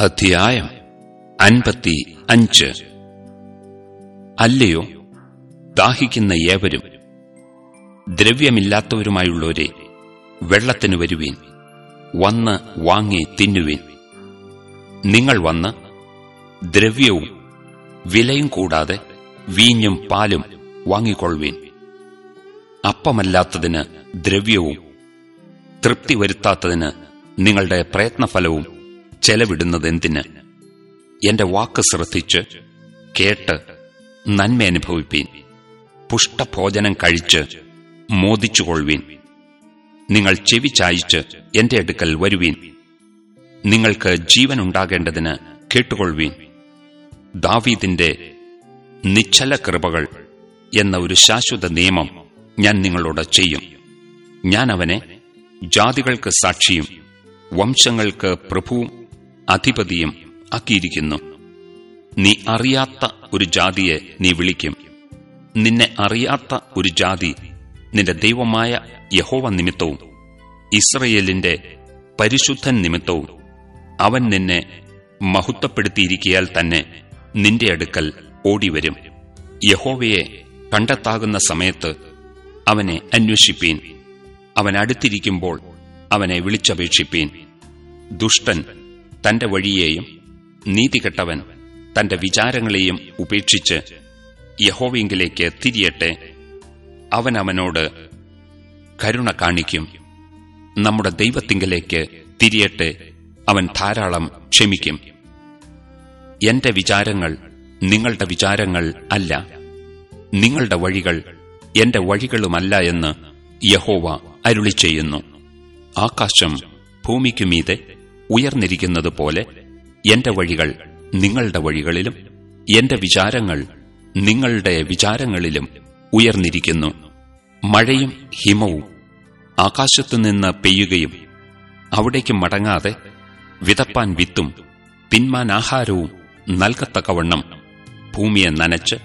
അധ്യായം അൻപത്തി അഞ്ച്. അല്ലയോ ദാഹിക്കുന്ന ഏവരും ദ്രവ്യമില്ലാത്തവരുമായുള്ളവരെ വെള്ളത്തിന് വരുവീൻ വന്ന് വാങ്ങി തിന്നുവീൻ. നിങ്ങൾ വന്ന് ദ്രവ്യവും വിലയും കൂടാതെ വീഞ്ഞും പാലും വാങ്ങിക്കൊള്ളുവീൻ. അപ്പമല്ലാത്തതിന് ദ്രവ്യവും തൃപ്തി വരുത്താത്തതിന് നിങ്ങളുടെ പ്രയത്നഫലവും ചെലവിടുന്നതെന്തിന്? എന്റെ വാക്ക് ശ്രദ്ധിച്ച് കേട്ട് നന്മ അനുഭവിപ്പീൻ. പുഷ്ടഭോജനം കഴിച്ച് മോദിച്ചുകൊള്ളുവീൻ. നിങ്ങൾ ചെവി ചായിച്ച് എന്റെ അടുക്കൽ വരുവീൻ. നിങ്ങൾക്ക് ജീവൻ ഉണ്ടാകേണ്ടതിന് കേട്ടുകൊള്ളുവീൻ. ദാവീദിന്റെ നിശ്ചല കൃപകൾ എന്ന ഒരു ശാശ്വത നിയമം ഞാൻ നിങ്ങളോട് ചെയ്യും. ഞാൻ അവനെ ജാതികൾക്ക് സാക്ഷിയും വംശങ്ങൾക്ക് പ്രഭുവും അധിപതിയും ആക്കിയിരിക്കുന്നു. നീ അറിയാത്ത ഒരു ജാതിയെ നീ വിളിക്കും. നിന്നെ അറിയാത്ത ഒരു ജാതി നിന്റെ ദൈവമായ യഹോവ നിമിത്തവും ഇസ്രയേലിന്റെ പരിശുദ്ധൻ നിമിത്തവും അവൻ നിന്നെ മഹത്വപ്പെടുത്തിയിരിക്കയാൽ തന്നെ നിന്റെ അടുക്കൽ ഓടിവരും. യഹോവയെ കണ്ടെത്താകുന്ന സമയത്ത് അവനെ അന്വേഷിപ്പീൻ. അവൻ അടുത്തിരിക്കുമ്പോൾ അവനെ വിളിച്ചപേക്ഷിപ്പീൻ. ദുഷ്ടൻ തന്റെ വഴിയെയും നീതികെട്ടവൻ തന്റെ വിചാരങ്ങളെയും ഉപേക്ഷിച്ച് യഹോവിംഗിലേക്ക് തിരിയട്ടെ. അവൻ അവനോട് കരുണ കാണിക്കും. നമ്മുടെ ദൈവത്തിങ്കിലേക്ക് തിരിയട്ടെ. അവൻ ധാരാളം ക്ഷമിക്കും. എന്റെ വിചാരങ്ങൾ നിങ്ങളുടെ വിചാരങ്ങൾ അല്ല. നിങ്ങളുടെ വഴികൾ എന്റെ വഴികളുമല്ല എന്ന് യഹോവ അരുളി ചെയ്യുന്നു ആകാശം ഭൂമിക്കുമീതെ ഉയർന്നിരിക്കുന്നത് പോലെ എന്റെ വഴികൾ നിങ്ങളുടെ വഴികളിലും എന്റെ വിചാരങ്ങൾ നിങ്ങളുടെ വിചാരങ്ങളിലും ഉയർന്നിരിക്കുന്നു. മഴയും ഹിമവും ആകാശത്തുനിന്ന് പെയ്യുകയും അവിടേക്ക് മടങ്ങാതെ വിതപ്പാൻ വിത്തും തിന്മാൻ ആഹാരവും നൽകത്തക്കവണ്ണം ഭൂമിയെ നനച്ച്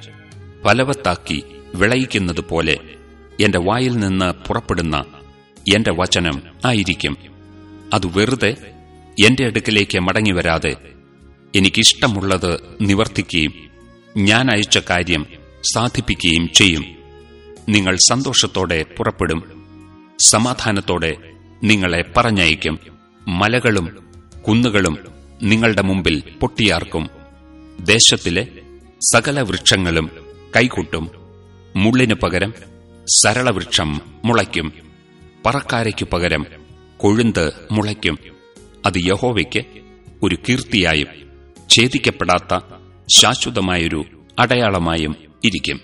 ഫലവത്താക്കി വിളയിക്കുന്നതുപോലെ എന്റെ വായിൽ നിന്ന് പുറപ്പെടുന്ന എന്റെ വചനം ആയിരിക്കും. അത് വെറുതെ എന്റെ അടുക്കലേക്ക് മടങ്ങിവരാതെ എനിക്കിഷ്ടമുള്ളത് നിവർത്തിക്കുകയും ഞാൻ അയച്ച കാര്യം സാധിപ്പിക്കുകയും ചെയ്യും. നിങ്ങൾ സന്തോഷത്തോടെ പുറപ്പെടും. സമാധാനത്തോടെ നിങ്ങളെ പറഞ്ഞയക്കും. മലകളും കുന്നുകളും നിങ്ങളുടെ മുമ്പിൽ പൊട്ടിയാർക്കും. ദേശത്തിലെ സകല വൃക്ഷങ്ങളും കൈകൊട്ടും. മുള്ളിനു പകരം സരളവൃക്ഷം മുളയ്ക്കും. പറക്കാരയ്ക്കു പകരം കൊഴുന്ത് മുളയ്ക്കും. അത് യഹോവയ്ക്ക് ഒരു കീർത്തിയായും ഛേദിക്കപ്പെടാത്ത ശാശ്വതമായൊരു അടയാളമായും ഇരിക്കും.